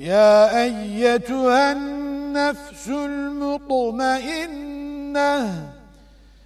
يا أيتها النفس المطمئنة.